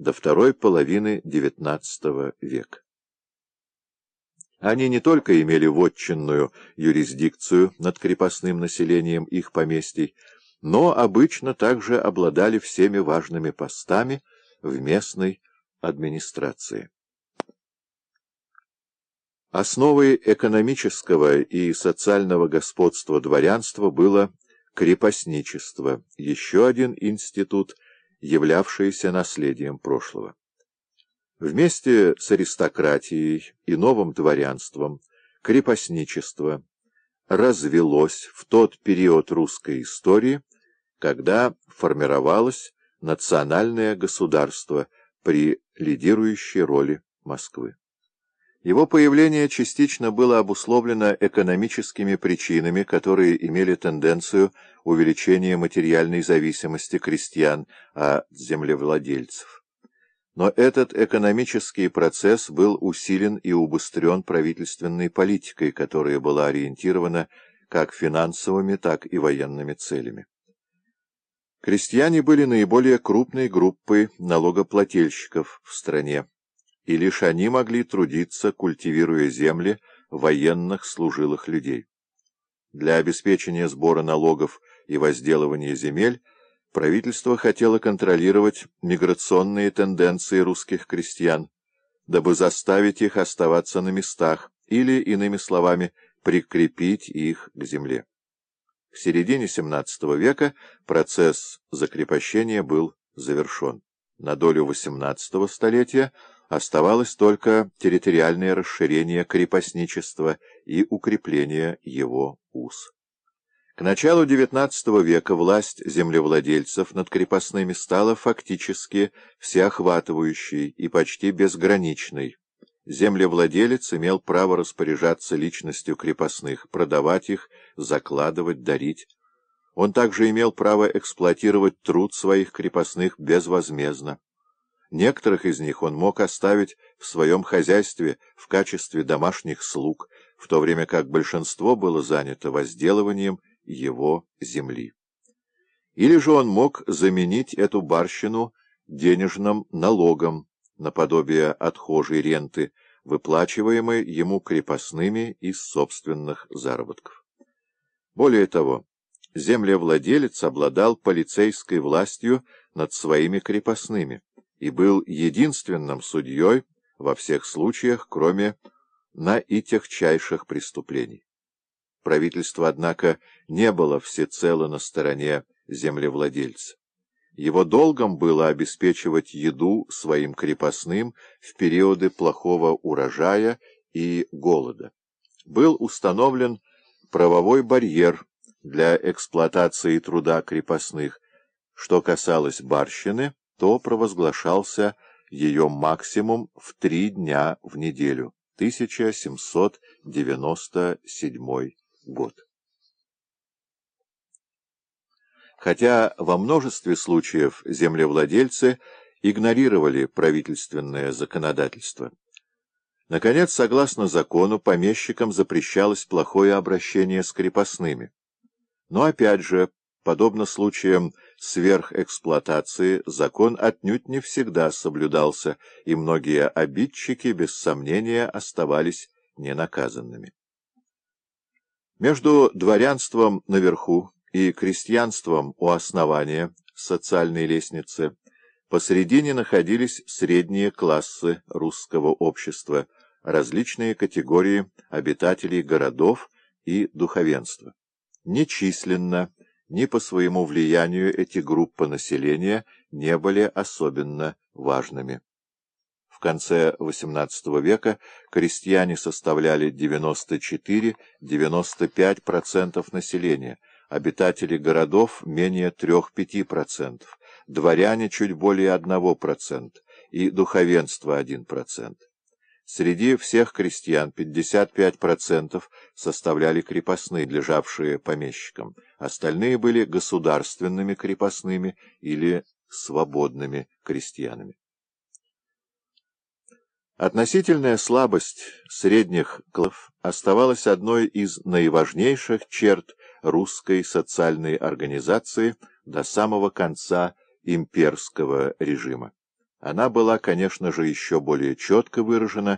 до второй половины XIX века. Они не только имели вотчинную юрисдикцию над крепостным населением их поместий, но обычно также обладали всеми важными постами в местной администрации. Основой экономического и социального господства дворянства было крепостничество, еще один институт, являвшийся наследием прошлого. Вместе с аристократией и новым дворянством крепостничество развелось в тот период русской истории, когда формировалось национальное государство при лидирующей роли Москвы. Его появление частично было обусловлено экономическими причинами, которые имели тенденцию увеличения материальной зависимости крестьян от землевладельцев. Но этот экономический процесс был усилен и убыстрен правительственной политикой, которая была ориентирована как финансовыми, так и военными целями. Крестьяне были наиболее крупной группой налогоплательщиков в стране и лишь они могли трудиться, культивируя земли военных служилых людей. Для обеспечения сбора налогов и возделывания земель правительство хотело контролировать миграционные тенденции русских крестьян, дабы заставить их оставаться на местах или, иными словами, прикрепить их к земле. В середине XVII века процесс закрепощения был завершен. На долю XVIII столетия Оставалось только территориальное расширение крепостничества и укрепление его уз. К началу XIX века власть землевладельцев над крепостными стала фактически всеохватывающей и почти безграничной. Землевладелец имел право распоряжаться личностью крепостных, продавать их, закладывать, дарить. Он также имел право эксплуатировать труд своих крепостных безвозмездно. Некоторых из них он мог оставить в своем хозяйстве в качестве домашних слуг, в то время как большинство было занято возделыванием его земли. Или же он мог заменить эту барщину денежным налогом, наподобие отхожей ренты, выплачиваемой ему крепостными из собственных заработков. Более того, землевладелец обладал полицейской властью над своими крепостными и был единственным судьей во всех случаях, кроме наитягчайших преступлений. Правительство, однако, не было всецело на стороне землевладельца. Его долгом было обеспечивать еду своим крепостным в периоды плохого урожая и голода. Был установлен правовой барьер для эксплуатации труда крепостных. Что касалось барщины, то провозглашался ее максимум в три дня в неделю, 1797 год. Хотя во множестве случаев землевладельцы игнорировали правительственное законодательство. Наконец, согласно закону, помещикам запрещалось плохое обращение с крепостными. Но опять же, подобно случаям сверхэксплуатации закон отнюдь не всегда соблюдался, и многие обидчики, без сомнения, оставались ненаказанными. Между дворянством наверху и крестьянством у основания социальной лестницы посредине находились средние классы русского общества, различные категории обитателей городов и духовенства. Нечисленно, ни по своему влиянию эти группы населения не были особенно важными. В конце XVIII века крестьяне составляли 94-95% населения, обитатели городов менее 3-5%, дворяне чуть более 1% и духовенство 1%. Среди всех крестьян 55% составляли крепостные, лежавшие помещикам. Остальные были государственными крепостными или свободными крестьянами. Относительная слабость средних классов оставалась одной из наиважнейших черт русской социальной организации до самого конца имперского режима. Она была, конечно же, еще более четко выражена